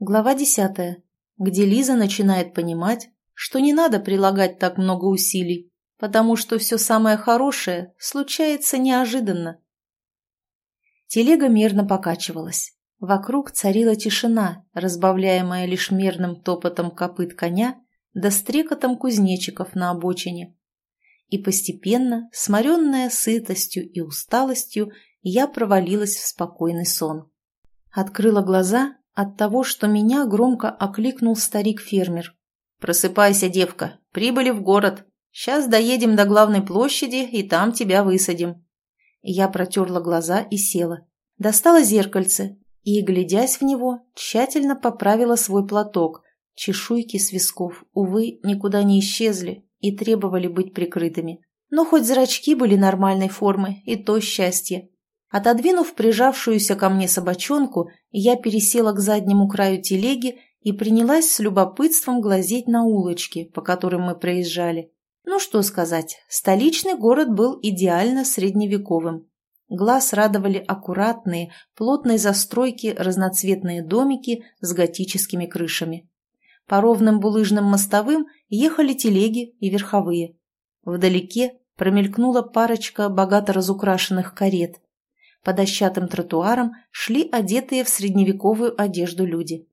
Глава десятая, где Лиза начинает понимать, что не надо прилагать так много усилий, потому что все самое хорошее случается неожиданно. Телега мерно покачивалась. Вокруг царила тишина, разбавляемая лишь мерным топотом копыт коня да стрекотом кузнечиков на обочине. И постепенно, сморенная сытостью и усталостью, я провалилась в спокойный сон. Открыла глаза от того, что меня громко окликнул старик-фермер. «Просыпайся, девка, прибыли в город. Сейчас доедем до главной площади, и там тебя высадим». Я протерла глаза и села. Достала зеркальце и, глядясь в него, тщательно поправила свой платок. Чешуйки с висков, увы, никуда не исчезли и требовали быть прикрытыми. Но хоть зрачки были нормальной формы, и то счастье. Отодвинув прижавшуюся ко мне собачонку, я пересела к заднему краю телеги и принялась с любопытством глазеть на улочки, по которым мы проезжали. Ну что сказать, столичный город был идеально средневековым. Глаз радовали аккуратные, плотной застройки разноцветные домики с готическими крышами. По ровным булыжным мостовым ехали телеги и верховые. Вдалеке промелькнула парочка богато разукрашенных карет – по дощатым тротуарам шли одетые в средневековую одежду люди.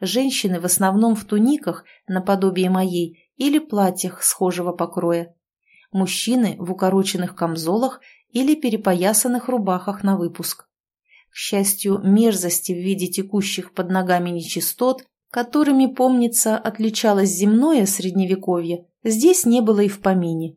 Женщины в основном в туниках, наподобие моей, или платьях схожего покроя. Мужчины в укороченных камзолах или перепоясанных рубахах на выпуск. К счастью, мерзости в виде текущих под ногами нечистот, которыми, помнится, отличалось земное средневековье, здесь не было и в помине.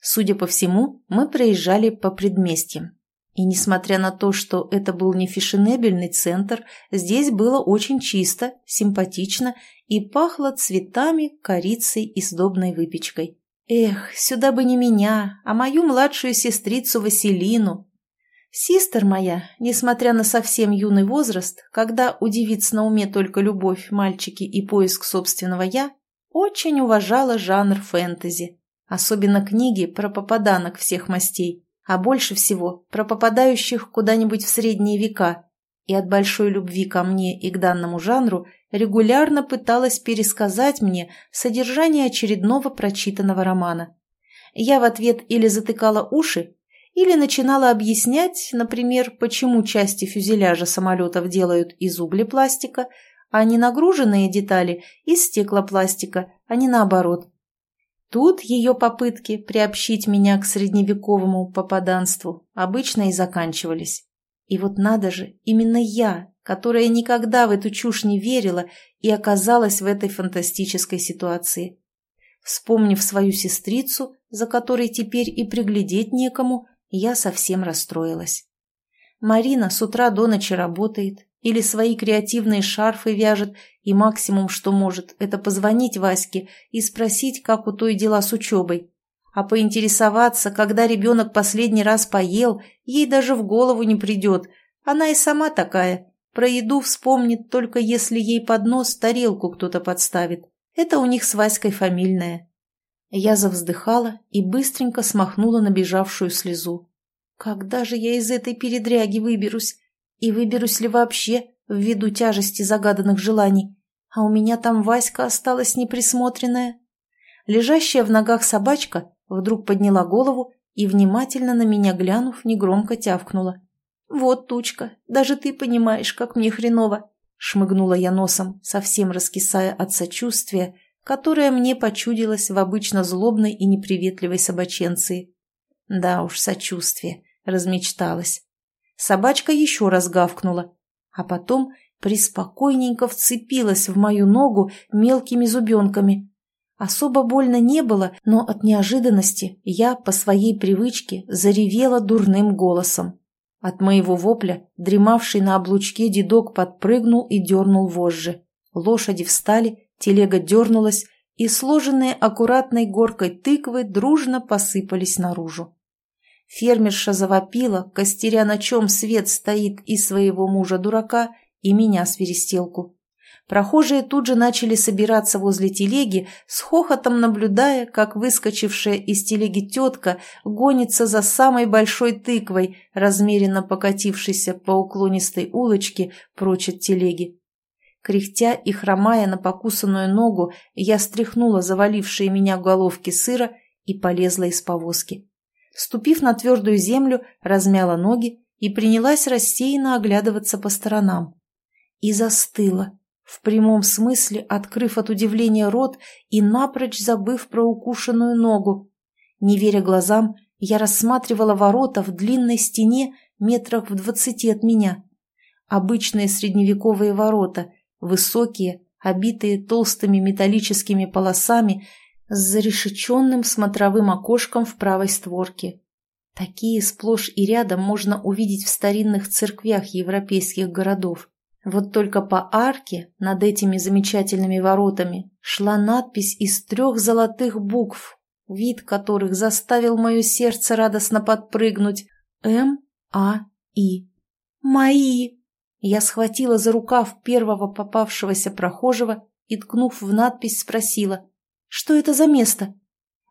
Судя по всему, мы проезжали по предместьям. И несмотря на то, что это был не фешенебельный центр, здесь было очень чисто, симпатично и пахло цветами, корицей и сдобной выпечкой. Эх, сюда бы не меня, а мою младшую сестрицу Василину. Систер моя, несмотря на совсем юный возраст, когда у девиц на уме только любовь, мальчики и поиск собственного «я», очень уважала жанр фэнтези, особенно книги про попаданок всех мастей а больше всего про попадающих куда-нибудь в средние века, и от большой любви ко мне и к данному жанру регулярно пыталась пересказать мне содержание очередного прочитанного романа. Я в ответ или затыкала уши, или начинала объяснять, например, почему части фюзеляжа самолетов делают из углепластика, а не нагруженные детали из стеклопластика, а не наоборот. Тут ее попытки приобщить меня к средневековому попаданству обычно и заканчивались. И вот надо же, именно я, которая никогда в эту чушь не верила и оказалась в этой фантастической ситуации. Вспомнив свою сестрицу, за которой теперь и приглядеть некому, я совсем расстроилась. Марина с утра до ночи работает, или свои креативные шарфы вяжет, и максимум, что может, это позвонить Ваське и спросить, как у той дела с учебой. А поинтересоваться, когда ребенок последний раз поел, ей даже в голову не придет. Она и сама такая. Про еду вспомнит только если ей под нос тарелку кто-то подставит. Это у них с Васькой фамильное. Я завздыхала и быстренько смахнула набежавшую слезу. Когда же я из этой передряги выберусь? И выберусь ли вообще, ввиду тяжести загаданных желаний? А у меня там Васька осталась неприсмотренная. Лежащая в ногах собачка вдруг подняла голову и, внимательно на меня глянув, негромко тявкнула. «Вот, тучка, даже ты понимаешь, как мне хреново!» Шмыгнула я носом, совсем раскисая от сочувствия, которое мне почудилось в обычно злобной и неприветливой собаченции. Да уж, сочувствие, размечталась. Собачка еще раз гавкнула, а потом приспокойненько вцепилась в мою ногу мелкими зубенками. Особо больно не было, но от неожиданности я по своей привычке заревела дурным голосом. От моего вопля дремавший на облучке дедок подпрыгнул и дернул вожжи. Лошади встали, телега дернулась, и сложенные аккуратной горкой тыквы дружно посыпались наружу. Фермерша завопила, костеря на чем свет стоит и своего мужа-дурака, и меня свиристелку. Прохожие тут же начали собираться возле телеги, с хохотом наблюдая, как выскочившая из телеги тетка гонится за самой большой тыквой, размеренно покатившейся по уклонистой улочке прочь от телеги. Кряхтя и хромая на покусанную ногу, я стряхнула завалившие меня головки сыра и полезла из повозки. Ступив на твердую землю, размяла ноги и принялась рассеянно оглядываться по сторонам. И застыла, в прямом смысле открыв от удивления рот и напрочь забыв про укушенную ногу. Не веря глазам, я рассматривала ворота в длинной стене метрах в двадцати от меня. Обычные средневековые ворота, высокие, обитые толстыми металлическими полосами, с зарешеченным смотровым окошком в правой створке. Такие сплошь и рядом можно увидеть в старинных церквях европейских городов. Вот только по арке над этими замечательными воротами шла надпись из трех золотых букв, вид которых заставил мое сердце радостно подпрыгнуть. М-А-И. Мои! Я схватила за рукав первого попавшегося прохожего и, ткнув в надпись, спросила, что это за место?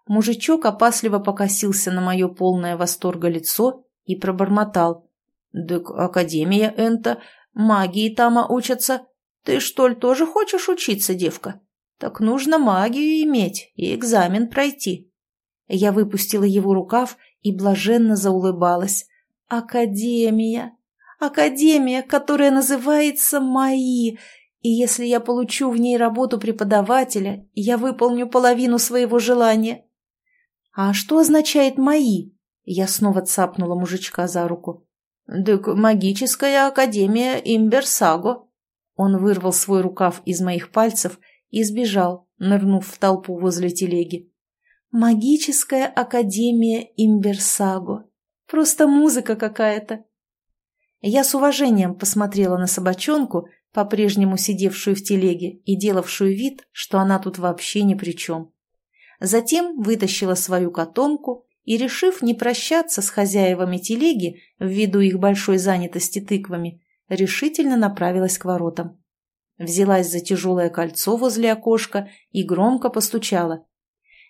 Мужичок опасливо покосился на мое полное восторга лицо и пробормотал. «Дык Академия Энта, магии тама учатся. Ты, что ли, тоже хочешь учиться, девка? Так нужно магию иметь и экзамен пройти». Я выпустила его рукав и блаженно заулыбалась. «Академия! Академия, которая называется «Мои», и если я получу в ней работу преподавателя, я выполню половину своего желания. А что означает «мои»? Я снова цапнула мужичка за руку. «Дык магическая академия Имберсаго». Он вырвал свой рукав из моих пальцев и сбежал, нырнув в толпу возле телеги. «Магическая академия Имберсаго. Просто музыка какая-то. Я с уважением посмотрела на собачонку, по-прежнему сидевшую в телеге и делавшую вид, что она тут вообще ни при чем. Затем вытащила свою котомку и, решив не прощаться с хозяевами телеги ввиду их большой занятости тыквами, решительно направилась к воротам. Взялась за тяжелое кольцо возле окошка и громко постучала.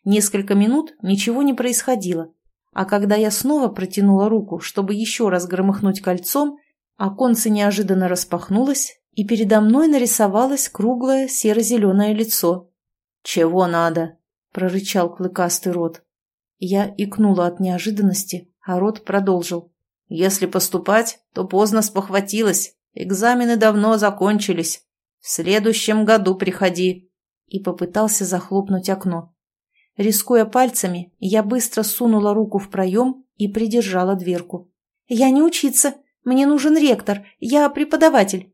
Несколько минут ничего не происходило, а когда я снова протянула руку, чтобы еще раз громыхнуть кольцом, оконце неожиданно распахнулось, и передо мной нарисовалось круглое серо-зеленое лицо. «Чего надо?» — прорычал клыкастый рот. Я икнула от неожиданности, а рот продолжил. «Если поступать, то поздно спохватилась. Экзамены давно закончились. В следующем году приходи». И попытался захлопнуть окно. Рискуя пальцами, я быстро сунула руку в проем и придержала дверку. «Я не учиться. Мне нужен ректор. Я преподаватель».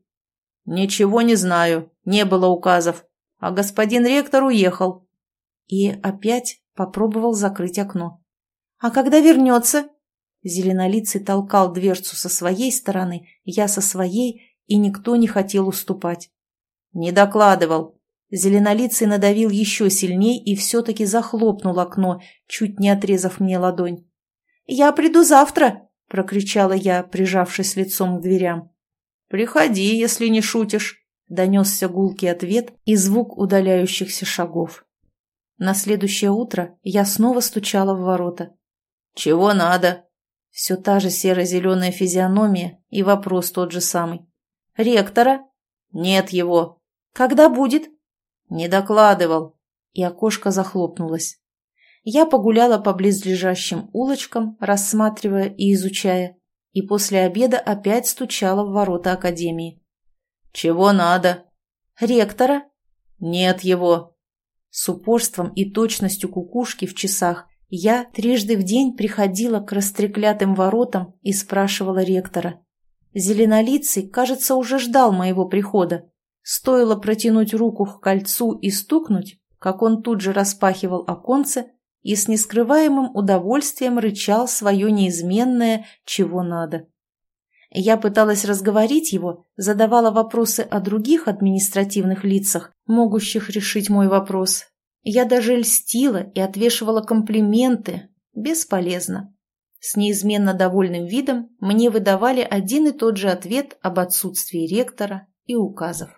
«Ничего не знаю. Не было указов. А господин ректор уехал». И опять попробовал закрыть окно. «А когда вернется?» Зеленолицый толкал дверцу со своей стороны, я со своей, и никто не хотел уступать. «Не докладывал. Зеленолицый надавил еще сильней и все-таки захлопнул окно, чуть не отрезав мне ладонь. «Я приду завтра!» — прокричала я, прижавшись лицом к дверям. «Приходи, если не шутишь!» — донесся гулкий ответ и звук удаляющихся шагов. На следующее утро я снова стучала в ворота. «Чего надо?» Все та же серо-зеленая физиономия и вопрос тот же самый. «Ректора?» «Нет его». «Когда будет?» «Не докладывал». И окошко захлопнулось. Я погуляла по близлежащим улочкам, рассматривая и изучая, и после обеда опять стучала в ворота академии. «Чего надо?» «Ректора?» «Нет его». С упорством и точностью кукушки в часах я трижды в день приходила к растреклятым воротам и спрашивала ректора. Зеленолицый, кажется, уже ждал моего прихода. Стоило протянуть руку к кольцу и стукнуть, как он тут же распахивал оконце и с нескрываемым удовольствием рычал свое неизменное «чего надо». Я пыталась разговорить его, задавала вопросы о других административных лицах, могущих решить мой вопрос. Я даже льстила и отвешивала комплименты. Бесполезно. С неизменно довольным видом мне выдавали один и тот же ответ об отсутствии ректора и указов.